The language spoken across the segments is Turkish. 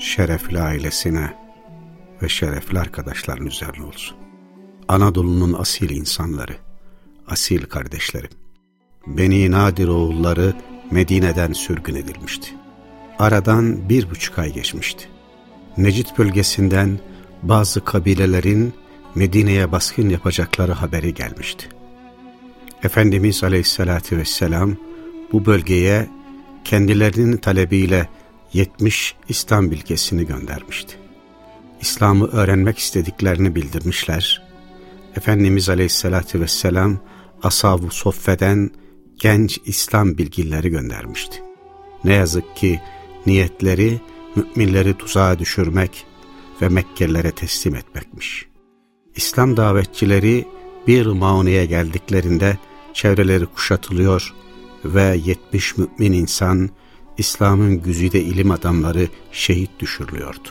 şerefli ailesine ve şerefli arkadaşların üzerine olsun. Anadolu'nun asil insanları, asil kardeşlerim. Beni Nadir oğulları Medine'den sürgün edilmişti. Aradan bir buçuk ay geçmişti. Necit bölgesinden bazı kabilelerin Medine'ye baskın yapacakları haberi gelmişti. Efendimiz Aleyhisselatü Vesselam bu bölgeye kendilerinin talebiyle 70 İslam bilgesini göndermişti. İslam'ı öğrenmek istediklerini bildirmişler. Efendimiz Aleyhisselatü Vesselam Ashab-ı Soffe'den genç İslam bilgileri göndermişti. Ne yazık ki niyetleri müminleri tuzağa düşürmek ve Mekkelilere teslim etmekmiş. İslam davetçileri bir mauneye geldiklerinde çevreleri kuşatılıyor ve 70 mümin insan İslam'ın güzide ilim adamları şehit düşürülüyordu.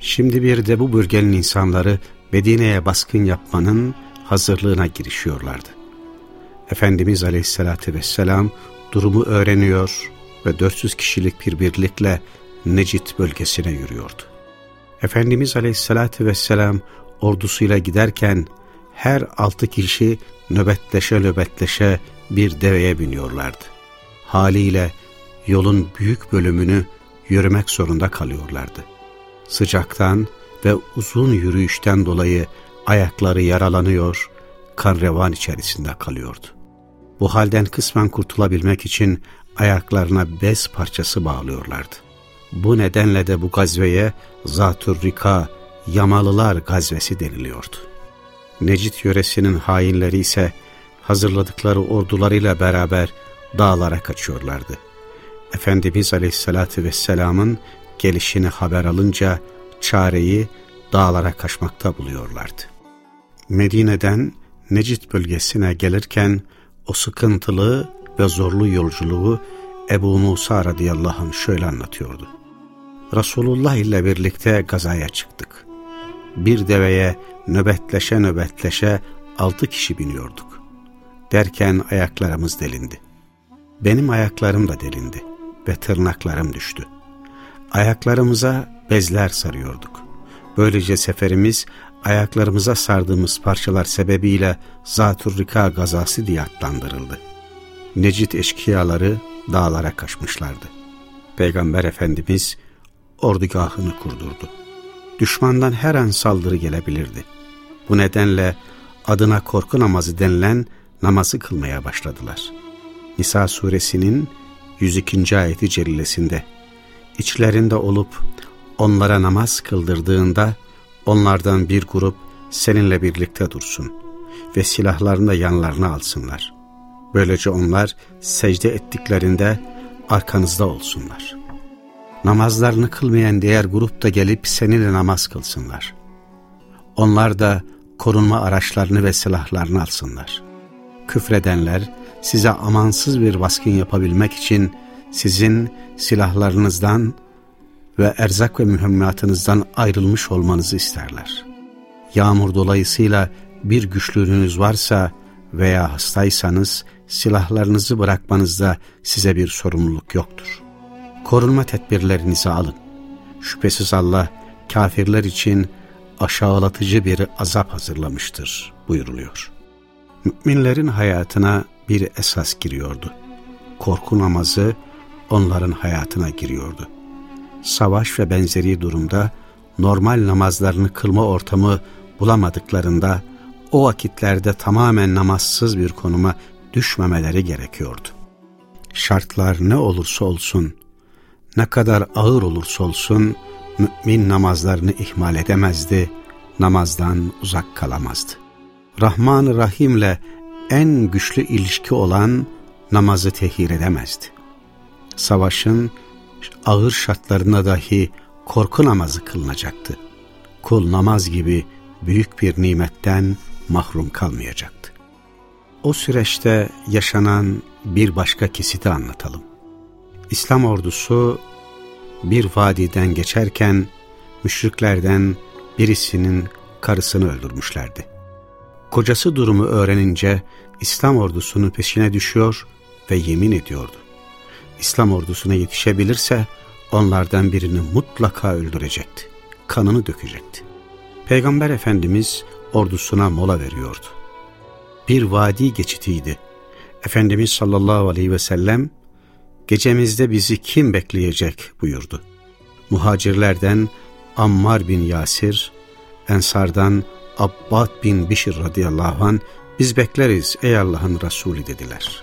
Şimdi bir de bu bölgenin insanları Medine'ye baskın yapmanın hazırlığına girişiyorlardı. Efendimiz Aleyhisselatü Vesselam durumu öğreniyor ve 400 kişilik bir birlikle Necit bölgesine yürüyordu. Efendimiz Aleyhisselatü Vesselam ordusuyla giderken her altı kişi nöbetleşe nöbetleşe bir deveye biniyorlardı. Haliyle yolun büyük bölümünü yürümek zorunda kalıyorlardı. Sıcaktan ve uzun yürüyüşten dolayı ayakları yaralanıyor, kan revan içerisinde kalıyordu. Bu halden kısmen kurtulabilmek için ayaklarına bez parçası bağlıyorlardı. Bu nedenle de bu gazveye Zatür Rika, Yamalılar gazvesi deniliyordu. Necit yöresinin hainleri ise hazırladıkları ordularıyla beraber dağlara kaçıyorlardı. Efendimiz Aleyhisselatü Vesselam'ın gelişini haber alınca çareyi dağlara kaçmakta buluyorlardı. Medine'den Necit bölgesine gelirken o sıkıntılı ve zorlu yolculuğu Ebu Musa radıyallahu anh şöyle anlatıyordu. Resulullah ile birlikte gazaya çıktık. Bir deveye nöbetleşe nöbetleşe altı kişi biniyorduk. Derken ayaklarımız delindi. Benim ayaklarım da delindi ve tırnaklarım düştü. Ayaklarımıza bezler sarıyorduk. Böylece seferimiz ayaklarımıza sardığımız parçalar sebebiyle Zatür Rika gazası diye adlandırıldı. Necit eşkıyaları dağlara kaçmışlardı. Peygamber Efendimiz ordugahını kurdurdu. Düşmandan her an saldırı gelebilirdi. Bu nedenle adına korku namazı denilen namazı kılmaya başladılar. Nisa suresinin 102. ayeti celilesinde içlerinde olup onlara namaz kıldırdığında onlardan bir grup seninle birlikte dursun ve silahlarını da yanlarına alsınlar. Böylece onlar secde ettiklerinde arkanızda olsunlar. Namazlarını kılmayan diğer grup da gelip seninle namaz kılsınlar. Onlar da korunma araçlarını ve silahlarını alsınlar. Küfredenler size amansız bir baskın yapabilmek için sizin silahlarınızdan ve erzak ve mühimmatınızdan ayrılmış olmanızı isterler. Yağmur dolayısıyla bir güçlüğünüz varsa veya hastaysanız silahlarınızı bırakmanızda size bir sorumluluk yoktur. Korunma tedbirlerinizi alın. Şüphesiz Allah kafirler için aşağılatıcı bir azap hazırlamıştır buyuruluyor. Müminlerin hayatına bir esas giriyordu. Korku namazı onların hayatına giriyordu. Savaş ve benzeri durumda normal namazlarını kılma ortamı bulamadıklarında o vakitlerde tamamen namazsız bir konuma düşmemeleri gerekiyordu. Şartlar ne olursa olsun, ne kadar ağır olursa olsun, mümin namazlarını ihmal edemezdi, namazdan uzak kalamazdı. Rahman-ı Rahim'le en güçlü ilişki olan namazı tehir edemezdi. Savaşın ağır şartlarına dahi korku namazı kılınacaktı. Kul namaz gibi büyük bir nimetten mahrum kalmayacaktı. O süreçte yaşanan bir başka kesiti anlatalım. İslam ordusu bir vadiden geçerken müşriklerden birisinin karısını öldürmüşlerdi. Kocası durumu öğrenince İslam ordusunun peşine düşüyor ve yemin ediyordu. İslam ordusuna yetişebilirse onlardan birini mutlaka öldürecekti. Kanını dökecekti. Peygamber Efendimiz ordusuna mola veriyordu. Bir vadi geçitiydi. Efendimiz sallallahu aleyhi ve sellem gecemizde bizi kim bekleyecek buyurdu. Muhacirlerden Ammar bin Yasir, Ensardan Abbad bin Bişir radıyallahu an biz bekleriz ey Allah'ın Resulü dediler.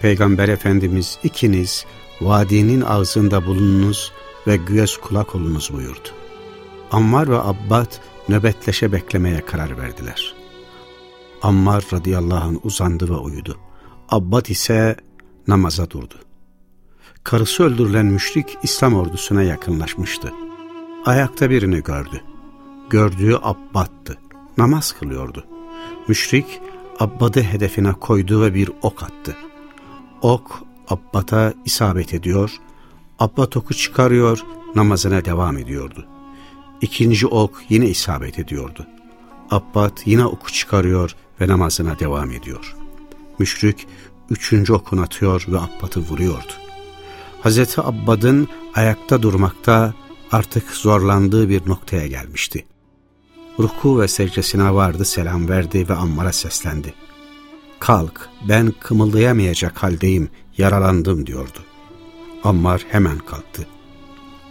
Peygamber Efendimiz ikiniz vadinin ağzında bulununuz ve göz kulak olunuz buyurdu. Ammar ve Abbad nöbetleşe beklemeye karar verdiler. Ammar radıyallahu anh uzandı ve uyudu. Abbad ise namaza durdu. Karısı öldürülen müşrik İslam ordusuna yakınlaşmıştı. Ayakta birini gördü. Gördüğü Abbad'tı. Namaz kılıyordu. Müşrik Abbad'ı hedefine koydu ve bir ok attı. Ok Abbad'a isabet ediyor, Abbad oku çıkarıyor, namazına devam ediyordu. İkinci ok yine isabet ediyordu. Abbad yine oku çıkarıyor ve namazına devam ediyor. Müşrik üçüncü okun atıyor ve Abbad'ı vuruyordu. Hazreti Abbad'ın ayakta durmakta artık zorlandığı bir noktaya gelmişti. Ruku ve secdesine vardı selam verdi ve Ammar'a seslendi. Kalk ben kımıldayamayacak haldeyim yaralandım diyordu. Ammar hemen kalktı.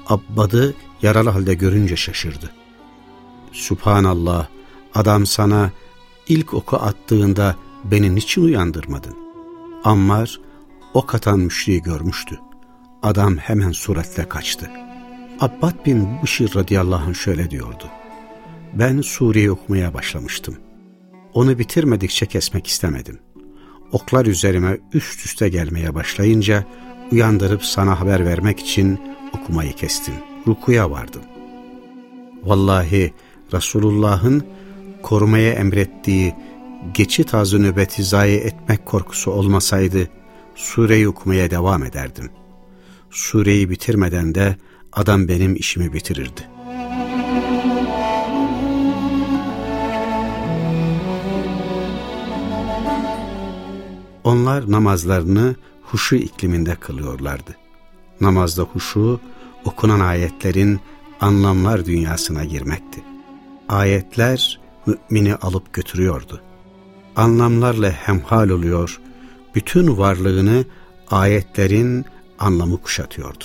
Abbad'ı yaralı halde görünce şaşırdı. Subhanallah, adam sana ilk oku attığında beni niçin uyandırmadın? Ammar, ok atan müşriği görmüştü. Adam hemen suretle kaçtı. Abbad bin Bışir radıyallahu anh şöyle diyordu. Ben sureyi okumaya başlamıştım. Onu bitirmedikçe kesmek istemedim. Oklar üzerime üst üste gelmeye başlayınca uyandırıp sana haber vermek için okumayı kestim. Rukuya vardım. Vallahi Resulullah'ın korumaya emrettiği geçit azı nöbeti zayi etmek korkusu olmasaydı sureyi okumaya devam ederdim. Sureyi bitirmeden de adam benim işimi bitirirdi. Onlar namazlarını huşu ikliminde kılıyorlardı. Namazda huşu, okunan ayetlerin anlamlar dünyasına girmekti. Ayetler mümini alıp götürüyordu. Anlamlarla hemhal oluyor, bütün varlığını ayetlerin anlamı kuşatıyordu.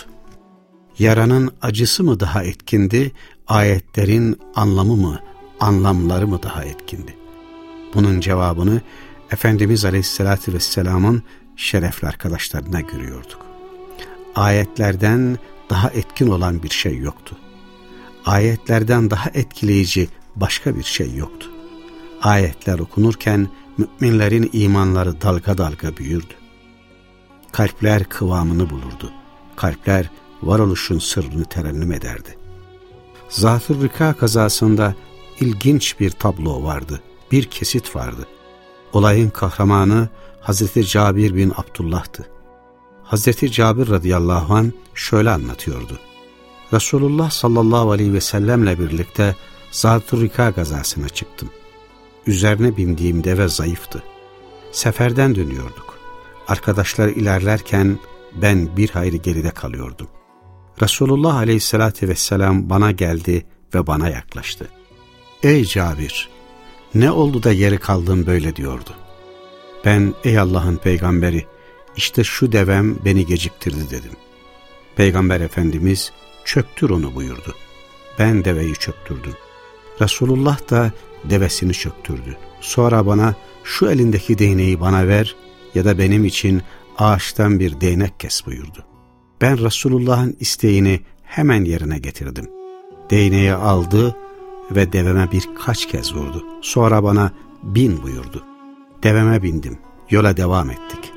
Yaranın acısı mı daha etkindi, ayetlerin anlamı mı, anlamları mı daha etkindi? Bunun cevabını Efendimiz Aleyhisselatü Vesselam'ın şerefli arkadaşlarına görüyorduk. Ayetlerden daha etkin olan bir şey yoktu. Ayetlerden daha etkileyici başka bir şey yoktu. Ayetler okunurken müminlerin imanları dalga dalga büyürdü. Kalpler kıvamını bulurdu. Kalpler varoluşun sırrını terennüm ederdi. Zatır Rika kazasında ilginç bir tablo vardı. Bir kesit vardı. Olayın kahramanı Hazreti Cabir bin Abdullah'tı. Hazreti Cabir radıyallahu an şöyle anlatıyordu. Resulullah sallallahu aleyhi ve sellemle birlikte Zat-ı Rika gazasına çıktım. Üzerine bindiğim deve zayıftı. Seferden dönüyorduk. Arkadaşlar ilerlerken ben bir hayli geride kalıyordum. Resulullah aleyhissalatü vesselam bana geldi ve bana yaklaştı. Ey Cabir! Ne oldu da yeri kaldın böyle diyordu. Ben ey Allah'ın peygamberi işte şu devem beni geciktirdi dedim. Peygamber Efendimiz çöktür onu buyurdu. Ben deveyi çöktürdüm. Resulullah da devesini çöktürdü. Sonra bana şu elindeki değneği bana ver ya da benim için ağaçtan bir değnek kes buyurdu. Ben Resulullah'ın isteğini hemen yerine getirdim. Değneği aldı ve deveme birkaç kez vurdu. Sonra bana bin buyurdu. Deveme bindim, yola devam ettik.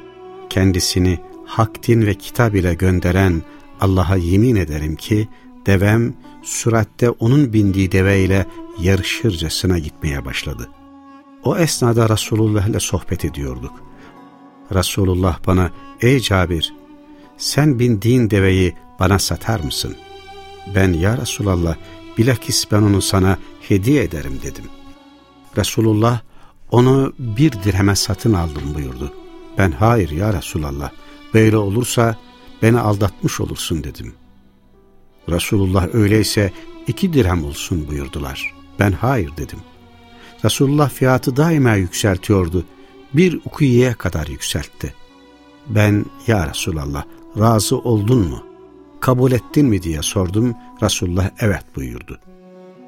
Kendisini hak din ve kitap ile gönderen Allah'a yemin ederim ki devem süratte onun bindiği deveyle yarışırcasına gitmeye başladı. O esnada Resulullah ile sohbet ediyorduk. Resulullah bana, ey Cabir, sen bindiğin deveyi bana satar mısın? Ben ya Resulallah, bilakis ben onu sana hediye ederim dedim. Resulullah, onu bir dirheme satın aldım buyurdu. Ben hayır ya Resulallah, böyle olursa beni aldatmış olursun dedim. Resulullah öyleyse iki dirhem olsun buyurdular. Ben hayır dedim. Resulullah fiyatı daima yükseltiyordu. Bir ukuyeye kadar yükseltti. Ben ya Resulallah razı oldun mu? Kabul ettin mi diye sordum. Resulullah evet buyurdu.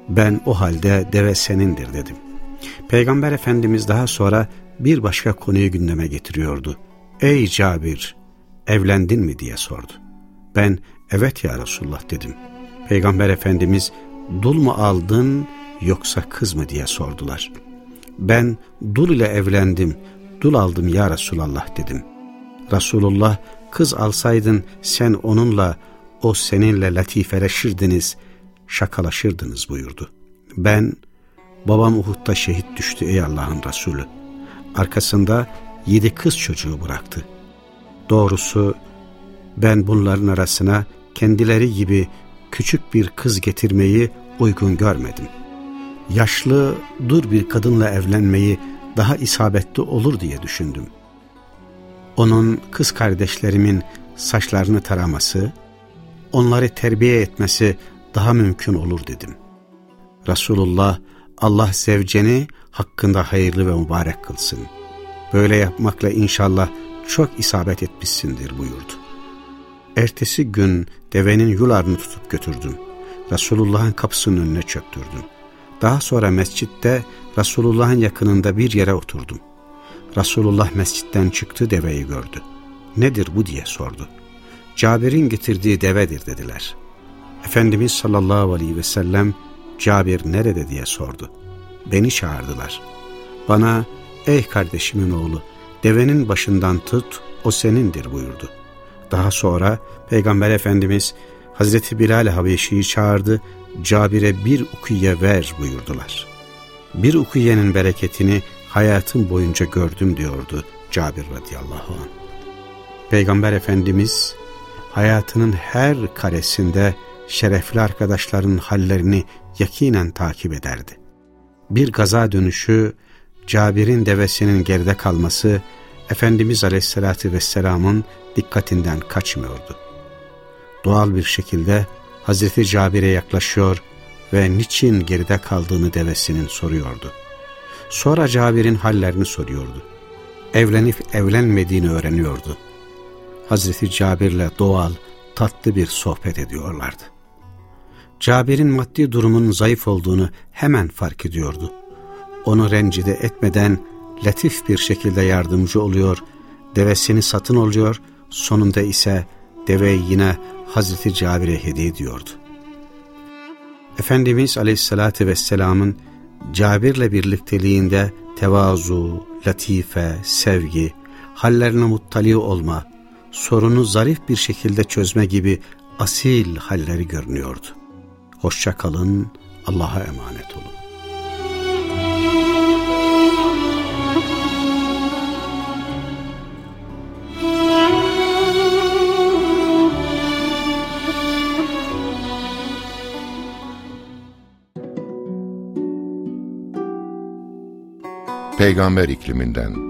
Ben o halde deve senindir dedim. Peygamber Efendimiz daha sonra bir başka konuyu gündeme getiriyordu. Ey Cabir evlendin mi diye sordu. Ben evet ya Resulullah dedim. Peygamber Efendimiz dul mu aldın yoksa kız mı diye sordular. Ben dul ile evlendim, dul aldım ya Resulallah dedim. Resulullah kız alsaydın sen onunla, o seninle latifeleşirdiniz, şakalaşırdınız buyurdu. Ben, babam Uhud'da şehit düştü ey Allah'ın Resulü. Arkasında yedi kız çocuğu bıraktı. Doğrusu ben bunların arasına kendileri gibi küçük bir kız getirmeyi uygun görmedim. Yaşlı, dur bir kadınla evlenmeyi daha isabetli olur diye düşündüm. Onun kız kardeşlerimin saçlarını taraması, onları terbiye etmesi daha mümkün olur dedim. Resulullah, Allah zevceni hakkında hayırlı ve mübarek kılsın. Böyle yapmakla inşallah çok isabet etmişsindir buyurdu. Ertesi gün devenin yularını tutup götürdüm. Resulullah'ın kapısının önüne çöktürdüm. Daha sonra mescitte Resulullah'ın yakınında bir yere oturdum. Resulullah mescitten çıktı deveyi gördü. Nedir bu diye sordu. Cabir'in getirdiği devedir dediler. Efendimiz sallallahu aleyhi ve sellem Cabir nerede diye sordu. Beni çağırdılar. Bana ey kardeşimin oğlu devenin başından tut o senindir buyurdu. Daha sonra Peygamber Efendimiz Hazreti Bilal Habeşi'yi çağırdı, Cabir'e bir ukuye ver buyurdular. Bir ukuyenin bereketini hayatım boyunca gördüm diyordu Cabir radıyallahu anh. Peygamber Efendimiz hayatının her karesinde şerefli arkadaşların hallerini yakinen takip ederdi. Bir gaza dönüşü, Cabir'in devesinin geride kalması, Efendimiz Aleyhisselatü Vesselam'ın dikkatinden kaçmıyordu. Doğal bir şekilde Hazreti Cabir'e yaklaşıyor ve niçin geride kaldığını devesinin soruyordu. Sonra Cabir'in hallerini soruyordu. Evlenip evlenmediğini öğreniyordu. Hazreti Cabir'le doğal, tatlı bir sohbet ediyorlardı. Cabir'in maddi durumun zayıf olduğunu hemen fark ediyordu. Onu rencide etmeden latif bir şekilde yardımcı oluyor, devesini satın oluyor, sonunda ise deveyi yine Hazreti Cabir'e hediye ediyordu. Efendimiz Aleyhisselatü Vesselam'ın Cabir'le birlikteliğinde tevazu, latife, sevgi, hallerine muttali olma, sorunu zarif bir şekilde çözme gibi asil halleri görünüyordu. Hoşça kalın, Allah'a emanet olun. Peygamber ikliminden